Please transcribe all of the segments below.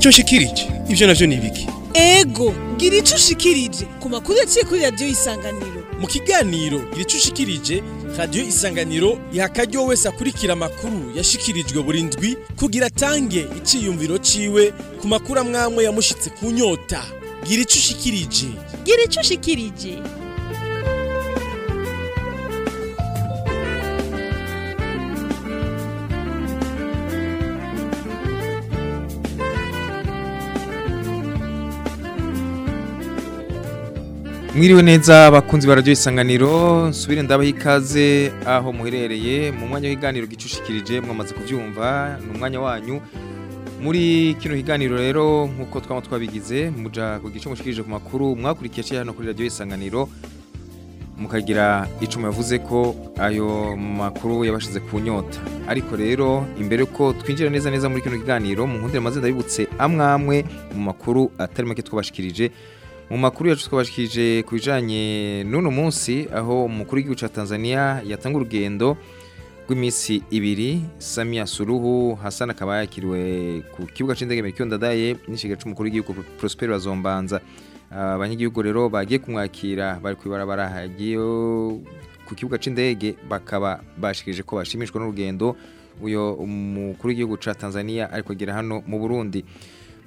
icyo nshikirije ibyo navyo ni ibiki ego gira icyo ushikirije ku makuru yaciye kuri radiyo y'isanganiro mu kiganiro gira icyo ushikirije radiyo isanganiro iha wese akurikira amakuru yashikirijwe buri ndwi kugira atange iciyumviro ciwe ku makuru amwamwe yamushitse ku nyota gira icyo ushikirije gira icyo ushikirije mwiriwe neza abakunzi bararyo isanganiro nsubire ndabaha ikaze aho muherereye mu mwanya w'iganiro gicushikirije mwamaze kubyumva ni mwanya wanyu muri kino higaniro rero nk'uko twaba twabigize muja ku gice mushikirije ku makuru mwakurikiye aciye hano kuri radiyo isanganiro mukagira icuma yavuze ko ayo makuru yabashize ku nyota ariko rero imbere ko twinjira neza neza muri kino kiganiro mu nkundire maze ndabibutse amwe amwe mu makuru atari make twabashikirije mu makuru yacu twabashikije ku n'uno munsi aho umukuru w'igihugu cya tanzania yatanga urugendo rw'iminsi ibiri samiya Suluhu Hassan akaba yakiriwe ku kibuga cy'indege merikiyondadaye n'ikiga cy'umukuru w'igihugu prosperi bazombanza ah, abanyagihugu rero bagiye kumwakira bari kwibarabara hagiye ku kibuga cy'indege bakaba bashikije ko bashimishwa n'urugendo uyu mukuru w'igihugu cya tanzania ari kugera hano mu burundi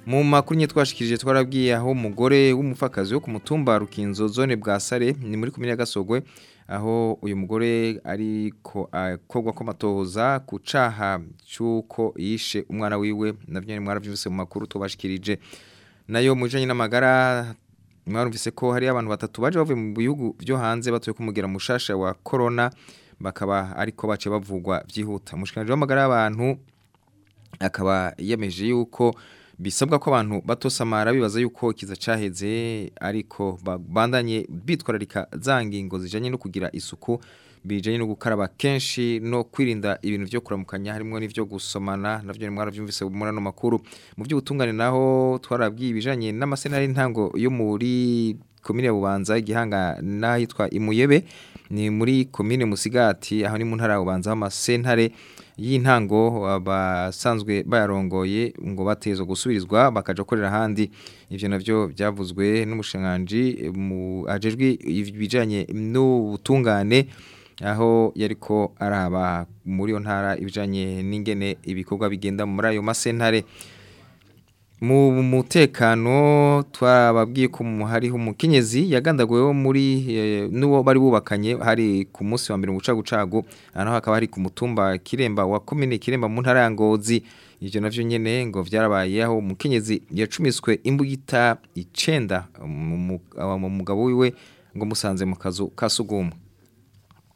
mu makuru nye twashikirije twarabwiye aho umugore w’umufakazi wo ku mutumba rukinzo zone bwa sare ni muri kumenya gasogwe aho uyu mugore ariko akogwa ko matohoza kucaha cy'uko yishe umwana wiwe nabyo ni mwarabyumvise mu makuru tubashikirije nayo mu n'amagara mwarumvise ko hari abantu batatu baje bavuye mu bihugu byo hanze batuye kumugera mushasha wa corona bakaba ariko bace bavugwa byihuta umushikanje w'amagara y'abantu akaba yemeje yuko bisabwa ko abantu batosamara bibaza yuko kizacaheze ariko babandanye bitwararika za ngingo zijyanye no kugira isuku bijanye no gukaraba kenshi no kwirinda ibintu byo kuramukanya harimo n'ibyo gusomana nabyo mwarabyumvise muri ano makuru mu by'ubutungane naho twarabwiye ibijyanye n'amasenari y'intango yo muri komine bubanza igihanga n'ahitwa imuyebe ni muri komine musigati aho ni mu ntara bubanza aho amasentare y'intango basanzwe bayarongoye ngo bateza gusubirizwa bakaja korera handi ivyo navyo byavuzwe n'umushanganje mu ajejwe ibijanye n'ubutungane aho yariko araba muri yo ntara ibijanye n'ingene ibikorwa bigenda muri ayo masentare mu mutekano twababwiye ko hariho umukenyezi yagandaguweho muri eh, n'uwo bari bubakanye hari ku munsi wa mbere gucagucagu hano hakaba hari ku mutumba kiremba wa komine kiremba mu ntara ya ngozi ibyo navyo nyene ngo vyarabaye aho Mukenyezi yacumiswe imbugita icenda mu mugabo wiwe ngo musanze mu kazu kasugumwe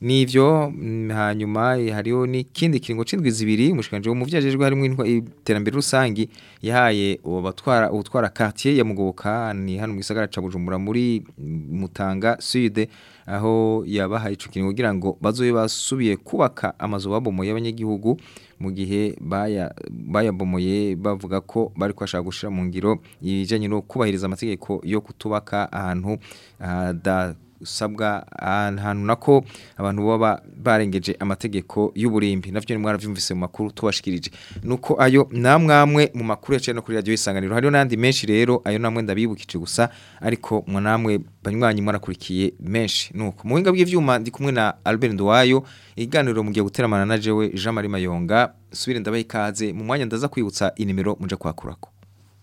nivyo mm, hanyuma eh, hariho n'ikindi kiringo c'indwiza ibiri umushikanje wo muvyajejwe harimo iterambere rusangi yahaye abatwara ubutwara quartier ya Mugoboka ni hano mu gisagara ca Bujumbura muri Mutanga Sud aho yabahaye ico kiringo kugira ngo bazobe basubiye kubaka amazu babomoye abanyagihugu mu gihe baya bayabomoye bavuga ko bari kwashaka gushira mu ngiro ibijanye no kubahiriza amategeko yo kutubaka ahantu uh, usabwa ahantu nako abantu baba barengeje amategeko y'uburimbi navyo ni mwaravyumvise mu makuru tubashikirije nuko ayo namwamwe mu makuru yaciye no kuri radio isanganiro hariyo nandi menshi rero ayo namwe ndabibukije gusa ariko mwanamwe banywanyi mwarakurikiye menshi nuko mu buhinga bw'ivyuma ndi kumwe na Albert Nduwayo iganiro mugiye guteramana na jewe Jean Marie Mayonga subire ndabaye ikaze mu mwanya ndaza kwibutsa inimero muje kwakurako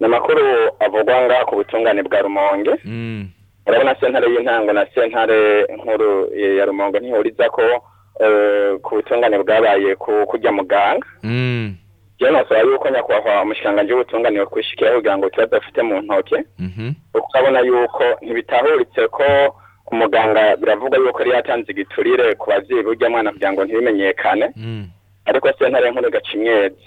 ni amakuru avugwa ngaho ku butungane bwa rumonge mm. urabona sentare y'intango na sentare nkuru ya rumonge ntihuriza ko eh, ku butungane bwabaye kujya muganga mm. rero nasaba yuko nyakubahwa umushyirangajwi w'ubutunganiro kwishyikira kugira ngo tudafite mu ntoki kuko mhm. urabona yuko ntibitahuritse ko umuganga biravuga yuko yari yatanze igiturire ku babyeyi b'ujya mwana kugira ngo ntibimenyekane mm. ariko se ntare nkuru gacimyezi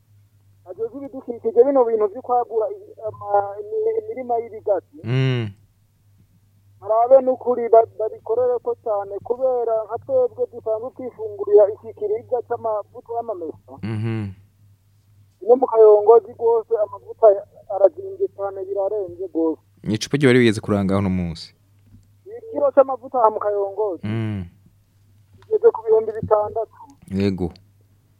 ajejwe ibidukikije bino bintu byo imirima y'ibigazi murabe mm. n'ukuri babikorere ko cyane kubera nka twebwe dusanzwe twifungurira iki kiribwa cy'amavuta y'amamesa mm-hmm. no mu kayongozi rwose amavuta arazinze cyane birarenze rwose ni icupa ryari bigeze kuranga hano munsi ikiro cy'amavuta mu kayongozi mm. bigeze ku bihumbi bitandatu yego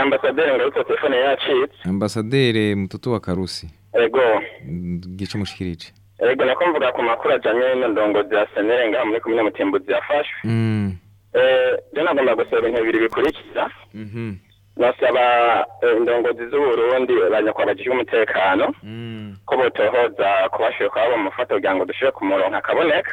ambasaderi ngarutse telefone yacitse ambasaderi eh, mututu wa karusi ego gice umushikirije ego nako mvuga ku makuru ajyanye n'indongozi ya senere ngaha muri komine mutimbuzi yafashwe rero nagomba gusaba ibintu bibiri bikurikira nasaba indongozi z'uburundi banyakwa bagijwe umutekano ko botohoza kubashyira kwabo mufata kugira ngo dushire ku murongo akaboneka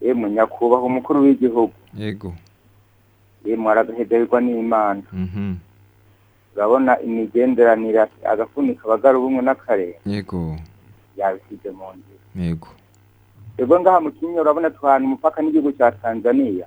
emwe nyakubahwa umukuru w'igihugu yego yemwe aragahegerwa n'imana mhm. urabona imigenderanire agafunika abagara ubumwe n'akarere yego yabishyize mu nzu yego rero ngaha mu kinyinya urabona tuhana umupaka n'igihugu cya tanzania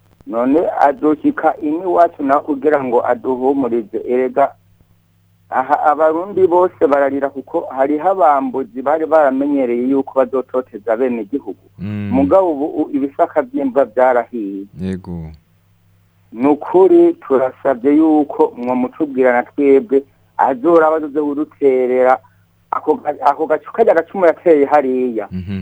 none azushyika ino iwacu nawe kugira ngo aduhumurize erega aha abarundi bose bararira kuko hariho abambuzi bari baramenyereye yuko bazototeza bene igihugu mm. mugabo ubu ibisaka by'imbwa byarahiye yego ni ukuri turasabye yuko mwo na twebwe azora abadoze uruterera ako gacu kajya gacumura ateye hariya mhm.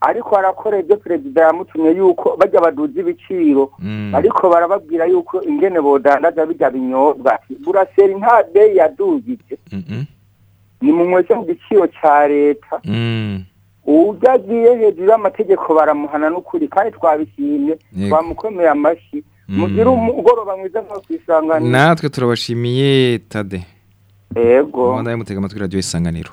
ariko arakora ibyo perezida yamutumye yuko bajya baduza ibiciro mm. ariko barababwira yuko ingene bodandaza bijya binyobwa buraseri nta beyi yadugije ni mu mwese ku giciro cya leta mm. uburyo agiye hejuru y'amategeko baramuhana n'ukuri kandi twabishimye bamukomeye amashyi mm. mugire umugoroba mwiza nko ku natwe turabashimiye tade yego mubona mutega amatwi radiyo isanganiro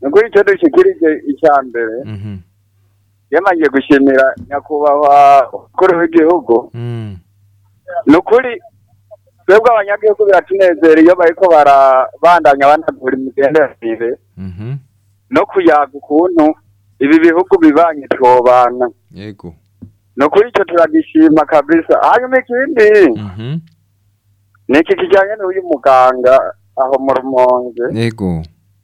nuko icyo dushikirije icya mbere mhm. yamangiye gushimira nyakubahwa umukuru w'igihugu mm. ni ukuri twebwe abanyagihugu biratunezera iyo bariko barabandanya banagura imigenderanire mhm. no kuyaga ukuntu ibi bihugu bibanye twobana yego no kuri icyo turagishima kabisa hanyuma ikindi mhm. ni iki kijyanye n'uyu muganga aho mu rumonge yego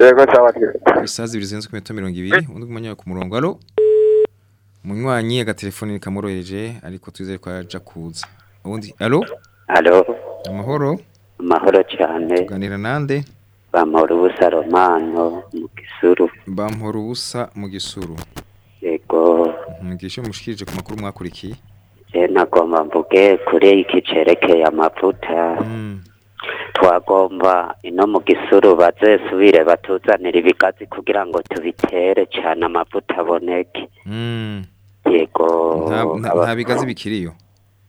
yego sawa zibiri zirenze ku minota mirongo ibiri undi mwanya ku murongo aro umunywanyi agatelefoni kamoroheje ariko twizere ko ajya kuza ubundi aro aro amahoro amahoro cyane tuganira nande bamahoro ubusa romano mu gisuru bamahoro ubusa mu gisuru yego mwigishe mushikirije ku makuru mwakurikiye nagomba mvuge kuri iki cerekeye amavuta mm. twagomba ino mu gisuru bazesubire batuzanira ibigazi kugira ngo tubitere cyane amavuta aboneke hmm. yego nta bigazi bikiriyo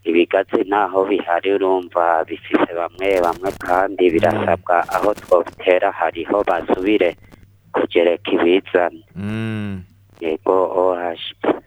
ibigazi ntaho bihari urumva bifise bamwe bamwe kandi birasabwa aho twabitera hariho basubire kugereka ibizana hmm. yego ohashipa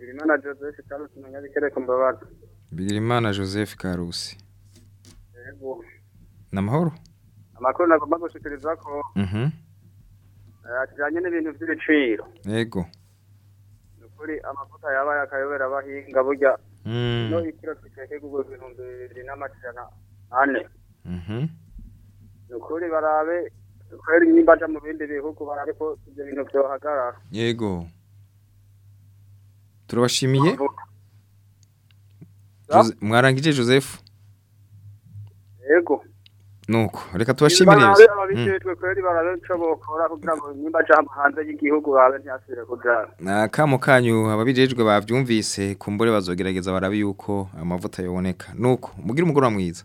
birimana joseph karusi na nyabikere ku mbabaga birimana joseph karusi yego ni amahoro amakuru nagomba gushikiriza ko mhm. ajyanye n'ibintu by'ibiciro yego ni ukuri amavuta yaba yakayobera abahinga burya mm. no ikiro tukeke kugura ibihumbi bibiri n'amajana ane mhm. ni ukuri barabe kubera nimba aja mu bindi bihugu barabe ko ibyo bintu byohagarara yego turabashimiye mwarangije joseph yego nuko reka tubashimirize ababijejwe hmm. na kamo kanyu ababijejwe babyumvise ku mbore bazogerageza barabi yuko amavuta yoboneka nuko mugire umugoroba mwiza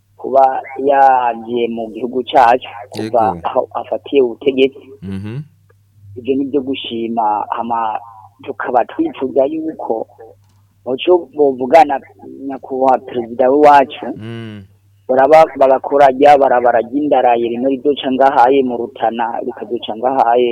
kuba yagiye mu gihugu cyacu kuva aho afatiye ubutegetsi mm ibyo ni byo gushima ama tukaba twifuza yuko muco bovugana nyakubahwa perezida w'iwacu mm. baraba bagakorajya barabara ry'indaraye rimwe rizoca ngahaye mu rutana rikazoca ngahaye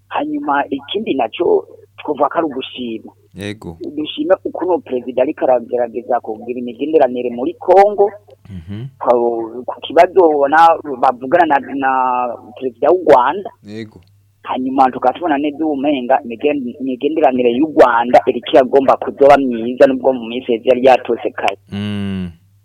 hanyuma ikindi nacyo twavuga ko ari ugushima yego dushima ukuntu perezida ariko aragerageza kugira imigenderanire muri congo mhm. ku kibazo bavugana na perezida w'u rwanda yego hanyuma tukaba tubona neza umenga imigenderanire y'u rwanda iriko iragomba kuzoba myiza nubwo mu minsi yari yatose kare mm.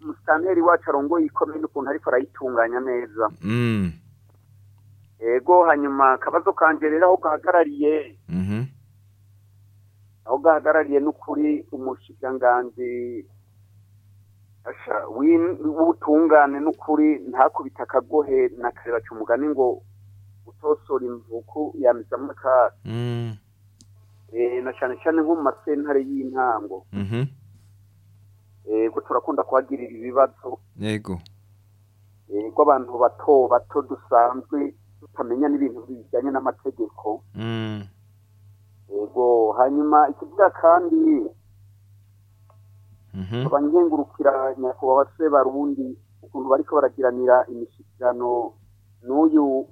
musitanteri wacu arongoye ikomeye n'ukuntu ariko arayitunganya neza yego mm. hanyuma akabazo kanjye rero aho gahagarariye mhm. aho gahagarariye n'ukuri umushikiranganzi w'ubutungane n'ukuri ntakubita akagohe na kare umugani ngo utosora imvuku yamizamo akaga Eh, na cyane cyane nko mu masentare y'intango yego mhm. eh, turakunda kuhagirira ibibazo yego yego eh, abantu bato bato dusanzwe tutamenya n'ibintu bijyanye n'amategeko ngo mm. hanyuma ikivuga kandi mhm. abangengurukira nyakubahwa se barundi ukuntu bariko baragiranira imishyikirano n'uyu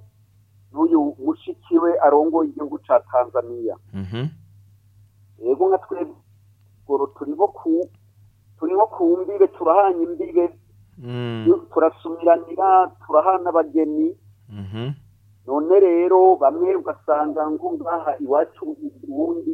n'uyu mushikiwe arongoye igihugu ca tanzania mm yego nka twebwe turimo ku turimo ku mbibe turahanye imbibe mm. turasumiranira turahana abageni mm-hmm. none rero bamwe ugasanga ngo ngaha iwacu ubundi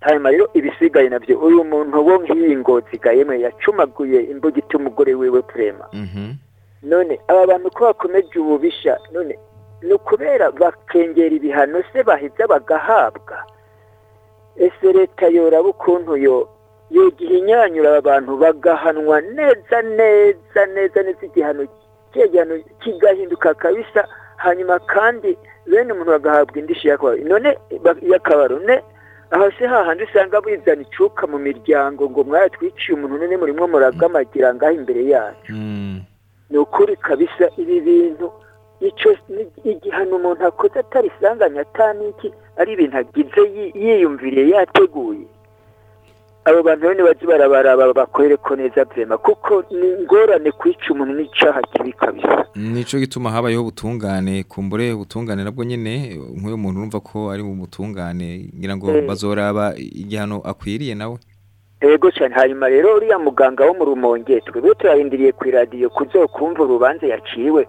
hanyuma rero ibisigaye nabyo uyu muntu wo nk'iyi ngotsiga yemwe yacumaguye imbugita umugore wiwe purema mhm. none aba bantu ko bakomeje ububisha none ni ukubera bakengera ibihano se bahita bagahabwa ese leta yoraba ukuntu yo yegihe inyanyura abantu bagahanwa neza neza neza neza igihano cyegihano kigahinduka kabisa hanyuma kandi bene umuntu agahabwa indishyi y'akabari none y'akabarone aho se hahandi usanga bizana icuka mu miryango ngo mwayatwiciye umuntu none murimo muragamagira ngaho imbere yacu mm. ni ukuri kabisa ibi bintu igihano umuntu akoze atarisanganya ataniki ari ibintu agize yiyumviriye yateguye abo bantu rero ntibajye barabaraba bakorereko neza byema kuko ni ingorane kwica umuntu n'icyaha kibi kabisa nicyo gituma habayeho ubutungane kumbure ubutungane nabwo nyine nk'uyu muntu urumva ko ari mu butungane ngira ngo eh. bazoraba igihano akwiriye nawe ego cyane hanyuma rero uriya muganga wo mu rumonge twebwe turarindiriye ku iradiyo kuzokumva urubanza yaciwe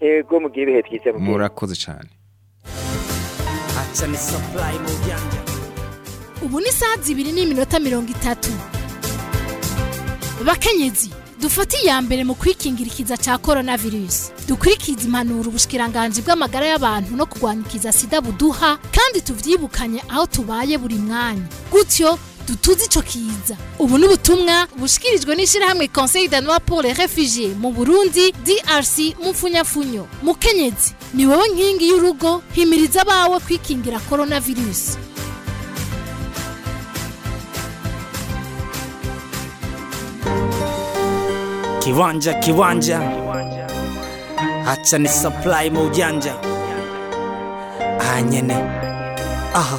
yego mugiye ibihe byiza murakoze cyane ubu ni saa zibiri n'iminota mirongo itatu bakenyezi dufate iya mbere mu kwikingira ikiza cya korona virusi dukurikize impanuro ubushikiranganji bw'amagara y'abantu no kurwanya ikiza sida buduha kandi tuvyibukanye aho tubaye buri mwanya gutyo dutuze ico kiza ubu ni ubutumwa bushikirijwe n'ishirahamwe conseil danois pour les mu burundi drc mufunyafunyo mukenyezi ni wowe nkingi y'urugo himiriza abawe kwikingira korona virusi Kiwanja kiwanja, hacha ni supply maujanja anyene aha,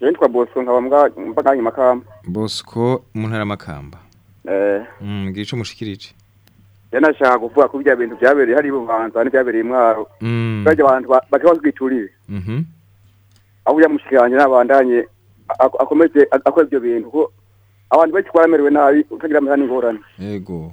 je nitwa Bosco nkaba mbaganyi makamba Bosco mu ntara makamba eh mm, gice mushikirije yanashaka kuvuga ko bya bintu byabereye hari ibubanza n'ibyabereye mm. bajya abantu bakaba batwiturire mm-hmm. aho yamushikiranye n'abandanye akomeje akora ibyo bintu ko abantu benshi twaramerewe nabi utagira amahera n'ingorane yego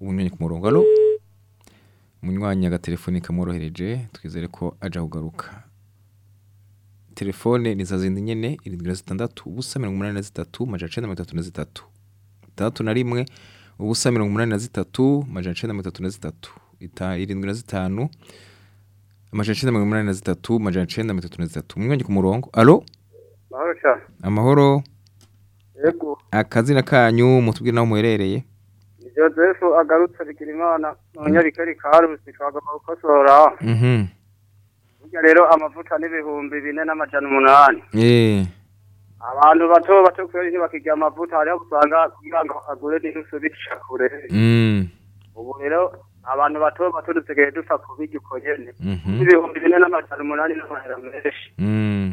ubunyonyi ku murongo alo umunywanyi agatelefoni kamworohereje twizere ko ajya kugaruka telefone ni za zindi nyine irindwi na zitandatu ubusa mirongo umunani na zitatu majana icenda mirongo itatu na zitatu itandatu na rimwe ubusa mirongo umunani na zitatu amajana icyenda mirongo itatu na zitatu irindwi na zitanu amajana icyenda mirongo inani na zitatu amajana icyenda mirongo itatu na zitatu umwanya ku murongo alo amahoro cyane amahoro yego akazina kanyu mutubwire naho muherereye joseph agarutse bigira imana umunyabikari mm-hmm. karusi twagomba gukosora mm-hmm. rero amavuta n'ibihumbi bine n'amajana umunani yeee eh. abantu bato bato kubera iyo amavuta hariho usanga kugira ngo agure n'inusubisha kure mm. ubu rero abantu bato bato dusigaye dupfa kubirya uko nyene n'ibihumbi mm-hmm. bine n'amajana umunani n'amahera menshi mm.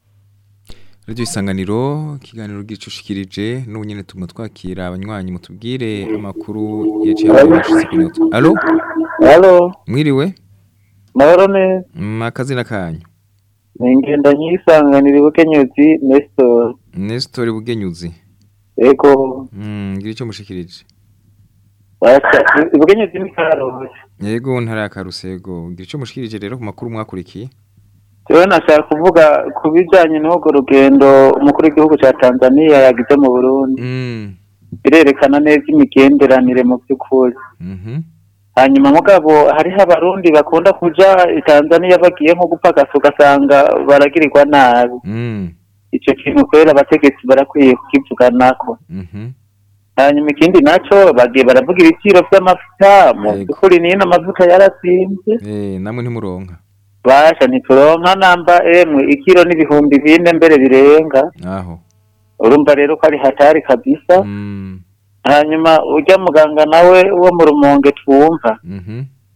radiyo isanganiro ikiganiro gicushikirije n'ubu nyine tuma twakira abanywanyi mutubwire amakuru yaciye abanyeshuri alo alo mwiriwe mahoro neza makazina kanyu ni ngendanyi isanganiro nesitori nesitori bukenyuzi mm, ngira icyo mushikirije bukenyuzi ni karoroshye yego ntara ya karusego ngira icyo mushikirije rero ku makuru mwakurikiye rero nashaka kuvuga ku bijyanye n'urwo rugendo umukuru w'igihugu cya tanzania yagize mu burundi mm. birerekana neza imigenderanire mu by'ukuri mm-hmm. hanyuma mugabo hariho abarundi bakunda kujya i tanzania bagiye nko gupfa agasu ugasanga baragirirwa nabi mm. icyo kintu kubera abategetsi barakwiye kukivuganako mm-hmm. hanyuma ikindi nacyo bagiye baravuga ibiciro by'amavuta mu by'ukuri n'ino amavuta yarasinze eh, namwe ntimuronka basha ntituronka namba emwe ikiro n'ibihumbi bine mbere birenga aho urumva rero ko ari hatari kabisa mm. hanyuma ujya muganga nawe wo mu rumonge twumva mhm.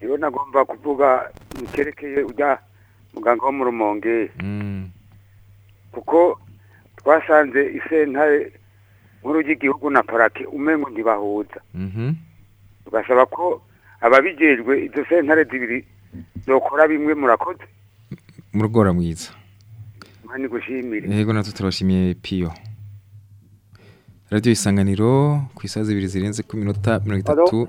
rero nagomba kuvuga mu ujya muganga wo mu rumonge mm. kuko twasanze isentare nkuru y'igihugu na parake umengo ntibahuza mhm. tugasaba ko ababijejwe izo sentare zibiri zokora bimwe murakoze murugora mwiza mani gushimire natwe turashimiye piyo radiyo isanganiro ku isaha zibiri zirenze ku minota mirongo itatu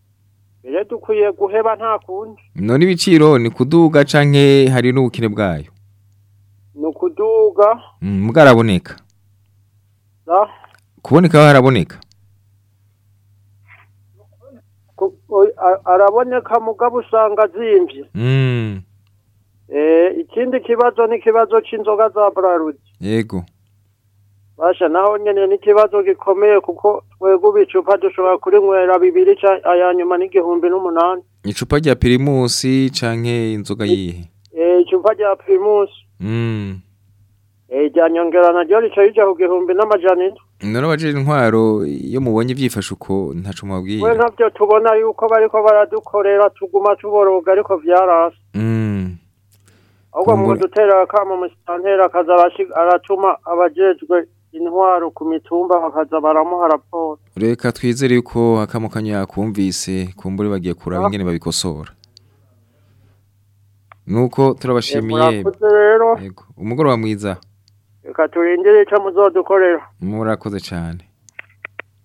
mbere dukwiye guheba nta kundi none ibiciro ni kuduga canke hari n'ubukire bwayo ni ukuduga mm, mugaraboneka kuboneka haraboneka araboneka mugabo usanga azimbye hmm. e, ikindi kibazo ni ikibazo cy'inzoga za buraludi yego basha naho nyine ni ikibazo gikomeye kuko twegura icupa dushobora kurinywera bibiri aya nyuma n'igihumbi n'umunani icupa rya pirimusi cyangwa inzoga yihe e, icupa rya pirimusi irya hmm. e, nyongera naryo rica rijya ku gihumbi n'amajyana narabajije intwaro iyo mubonye byifashe uko ntacu mubabwiye we ntabyo tubona yuko bariko baradukorera tuguma tuboroga ariko byarase mm. ahubwo mu dutera akamo musitanteri akaza aratuma abajejwe intwaro ku mitumba bakaza baramuha raporo reka twizere yuko akamo kanya yakumvise kumbure bagiye kuraba ingene babikosora nuko turabashimiye wa mwiza reka turindire icyo muzodukorera murakoze cyane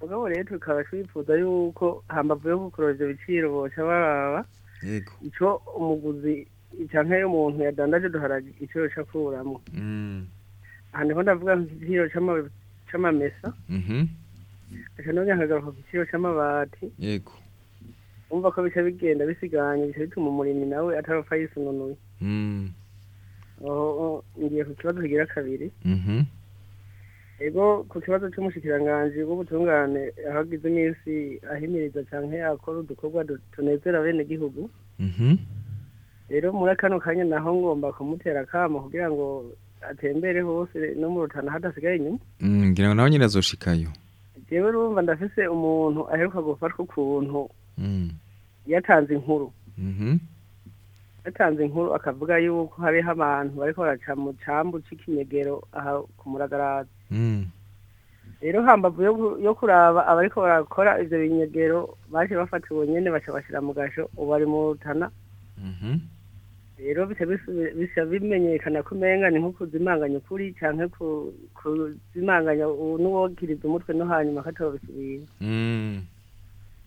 mugabo rero tukaba twifuza yuko hambavu yo gukorora ibyo biciro boca baraba icyo umuguzi cyangwa iyo umuntu yadandaje duharage icyo yoca akuramo mm. ahantu ho ndavuga nk'igiciro cy'amamesa mhm. cyane nk'agaruka ku giciro cy'amabati yego wumva ko bica bigenda bisiganye bica bituma umurimyi nawe atapfa yisununuye hmm. ngiye ku kibazo kigira kabiri mm-hmm. ego ku kibazo cy'umushikiranganji w'ubutungane ahagize iminsi ahimiriza cyangwa yakora udukorwa tunezera bene igihugu mm-hmm. rero muri kano kanya naho ngomba kumutera akamo kugira ngo atembere hose no mu rutana hadasigaye inyuma mm, ngira ngo nawe nyine azoshikayo ndafise umuntu aheruka gufatwa ukuntu Mm. yatanze inkuru mm-hmm. yatanze inkuru akavuga yuko hariho abantu bariko baraca mu cyambu cy'ikinyegero aha ku muragarazi mm. rero hambavu yo kuraba abariko barakora izo binyegero baje bafata ubunyine baca bashyira mu gasho ubu ari mu rutana mm-hmm. rero bisa bimenyekana ko umenga ni nko kuzimanganya ukuri cyangwa kuzimanganya n'uwokiriza umutwe no hanyuma akatobisubira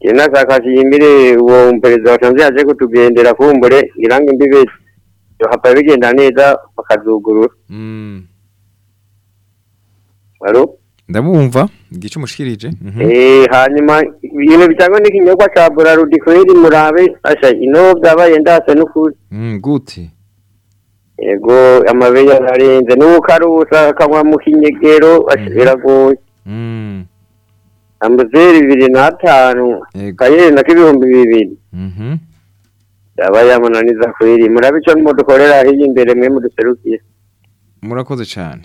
inasakashi imbere uwo perezida wasanze yaje kutugendera kumbure irange imbibe hapa bigenda neza bakazugurura mm. Aro ndabumva igice umushikirije mm eh, hanyuma ibintu bitangwa n'ikinyobwa ca Burarudi kweri murabe asha ino byabaye ndase n'ukuri mm guti ego amabeya arenze n'ukarusa kanwa mu kinyegero ashira mhm. mm. ambuzeri bibiri n'atanu kayeri nako ibihumbi bibiri mhm. yaba yamunaniza kwiri murabe icyo mudukorera hirya imbere mwe muduserukiye murakoze cyane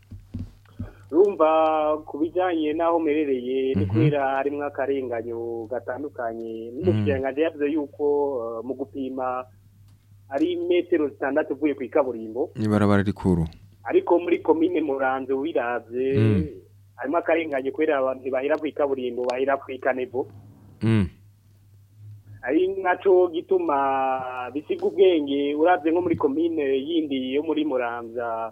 rumva ku bijyanye n'aho umerereye ni mhm. kubera harimo akarenganyo gatandukanye n'umushyiranganje hmm. yavuze yuko uh, mu gupima ari metero zitandatu uvuye ku ikaburimbo ibarabara rikuru ariko muri komine muranze wiraze harimo akarengane kubera abantu ntibahera kuri kaburimbo bahera kuri kanevo mm. ari nacyo gituma bisiga ubwenge urabye nko muri komine yindi yo muri muranza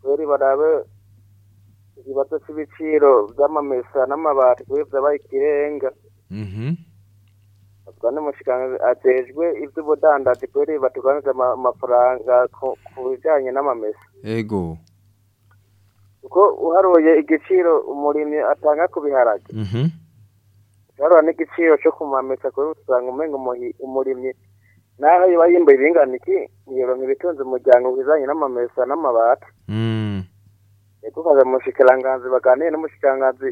kubera barabe ikibazo cy'ibiciro by'amamesa n'amabati kubera byabaye ikirenga mhm. kandi atejwe ajejwe ivy'ubudandaji kweri batuganije amafaranga ku bijyanye n'amamesa ego kuko uharuye igiciro umurimyi atanga ku biharage mhm. uharura n'igiciro cyo ku mamesa kweri usanga umenga umurimyi naho yoba yimbuye ibingana iki ntiyoronka ibitunze umuryango wizanye n'amamesa n'amabati mm. ego ukaza mu bushikiranganzi baganiye n'umushikiranganzi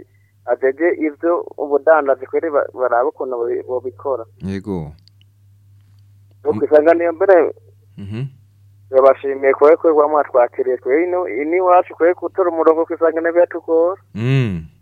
adege ibyo ubudandazi kweri baraba ukuntu bubikora yego nuko isanga niyo mbere turabashimiye mhm. kwe kwe mwatwakiriye kwe ino ini wacu kwe gutora umurongo ku isangano biratugora mm.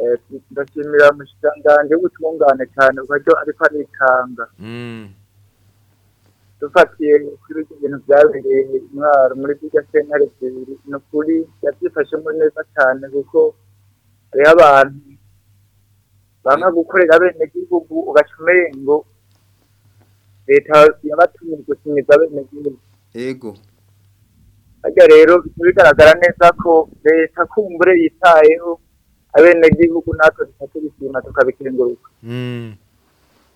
eh ndashimira mushitanganje ubutungane cyane uburyo ariko arikanga mm dufatiye kuri ibintu byabereye mwaro muri bya sentare zibiri ni ukuri yabyifashemo neza cyane kuko hariho abantu banga gukorera bene gihugu ugaca umengo leta yabatumye gusumiza bene gihugu harya rero bigaragara neza ko leta kumbure yitayeho abenegihugu natwe dufata ibisima tukabikenguruka mm.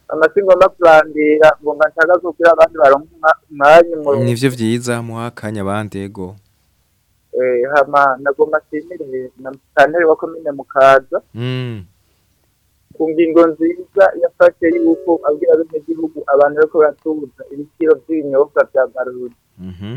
amasingo makurandira ngo nshaka kugira abandi baronka umwanya umurongo nivyo vyiza muha akanya abandi ego eh, hama nagomba simire na mutaneri wa komine mukaza mm. ku ngingo nziza yafashe yuko abwira abenegihugu abantu bariko baratuza ibiciro vy'ibinyobwa vya barudi mm -hmm.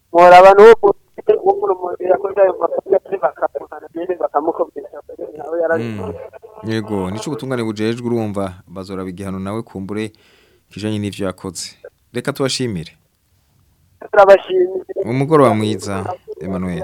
yego nico ubutungane bujejwe urumva bazora bigihano nawe kumbure kijanye n'ivyo yakoze reka tubashimire turabashimire wa mwiza Emmanuel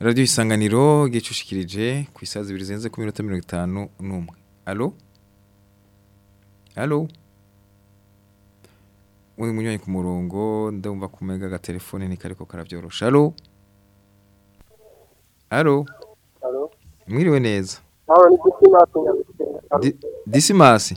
radiyo isanganiro gicushikirije ku isazi ibiri zirenze ku minota mirongo itanu n'umwe alo halo uyu munywanyi ku murongo ndumva kumega agatelefone ntikariko karabyorosha halo alo mwiriwe neza disimasi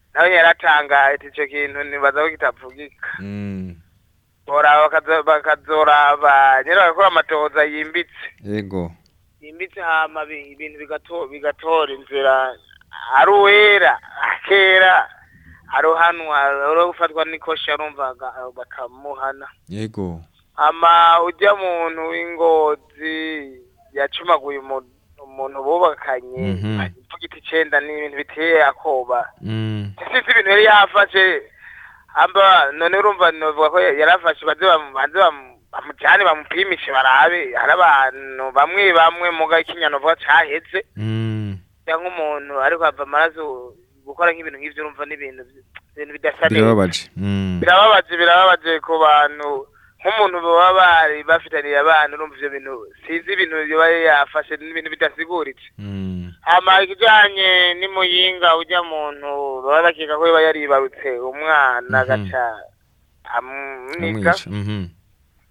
nawe yaratangaye icyo kintu ntibaza ko kitapfugika bakazoraba mm. nyine bagakora amatohoza yimbitse yego yimbitse hama ibintu bigatora inzira ari uwera akera arohanwa uri gufatwa n'ikoshi yarumva bakamuhana yego ama ujya muntu w'ingozi yacumaguye umuntu mhm. bubakanye imvuga iti icyenda ni ibintu biteye akoba sinzi ibintu yari yafashe amba none urumva navuga ko yarafashe baze bamubanze bamujyane bamupimishe barabe hari abantu bamwe bamwe muga ikinyano vuba caheze mm. cyangwa umuntu ariko ava amaraso gukora nk'ibintu nk'ibyo urumva n'ibintu ibintu bidasa neza birababaje mm. birababaje ku bantu nk'umuntu baba bari bafitaniye abana urumva ibyo bintu sinzi ibintu biba yafashe n'ibintu bidasiguritse mm. hama ikijyanye n'imuyinga ujya muntu baba bakeka ko yaba yaribarutse umwana mhm. agaca amwica mhm.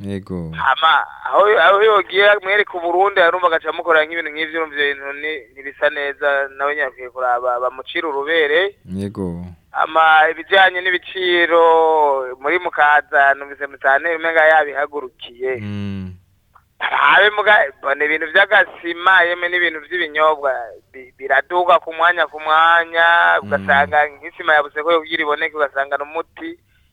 yego aho yogiye mwereka uburundi arumva agaca amukorera nk'ibintu nk'ibyo bintu ntibisa neza nawe nyakwiye kuraba bamucira urubere yego ibijyanye n'ibiciro muri mukaza numvise mutane umwe ngaho yabihagurukiye hmm. habe muga ibintu by'agasima yemwe n'ibintu by'ibinyobwa biraduka ku mwanya ku mwanya ugasanga mm. nk'isima yabuze ko kugira iboneke ugasanga n'umuti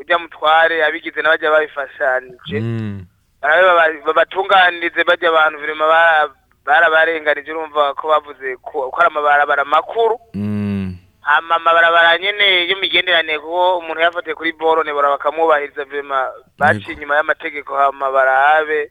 ujya mutware abigize nabajya babifashanije mm. babatunganirize bajya abantu vrema barabarenganije urumva ko bavuze ko ari amabarabara makuru hama mm. amabarabara nyene y'imigenderanire kuko umuntu yafatiye kuri borone bora bakamwubahiriza vrema baciye inyuma y'amategeko hama barabe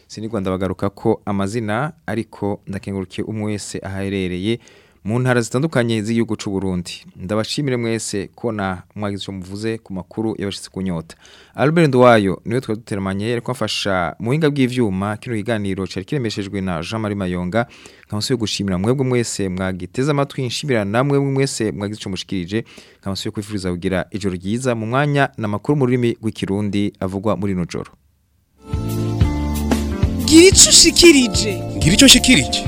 sinigwa ndabagaruka ko amazina ariko ndakengurukiye umwese wese ahaherereye mu ntara zitandukanye z'igihugu cy'u Burundi ndabashimire mwese kona na mwagize icyo muvuze ku makuru yabashitse kunyota Albert Ndwayo niwe twari dutermanye ariko afasha mu buhinga bw'ivyuma kino kiganiro cyari kiremeshejwe na Jean Marie Mayonga nkamusi yo gushimira mwebwe mwese mwagiteza amatwi nshimira namwe mwese mwagize icyo mushikirije nkamusi yo kwifuriza kugira ijoro ryiza mu mwanya n'amakuru mu rurimi rw'ikirundi avugwa muri Nojoro Giricho shikirije Giricho shikirije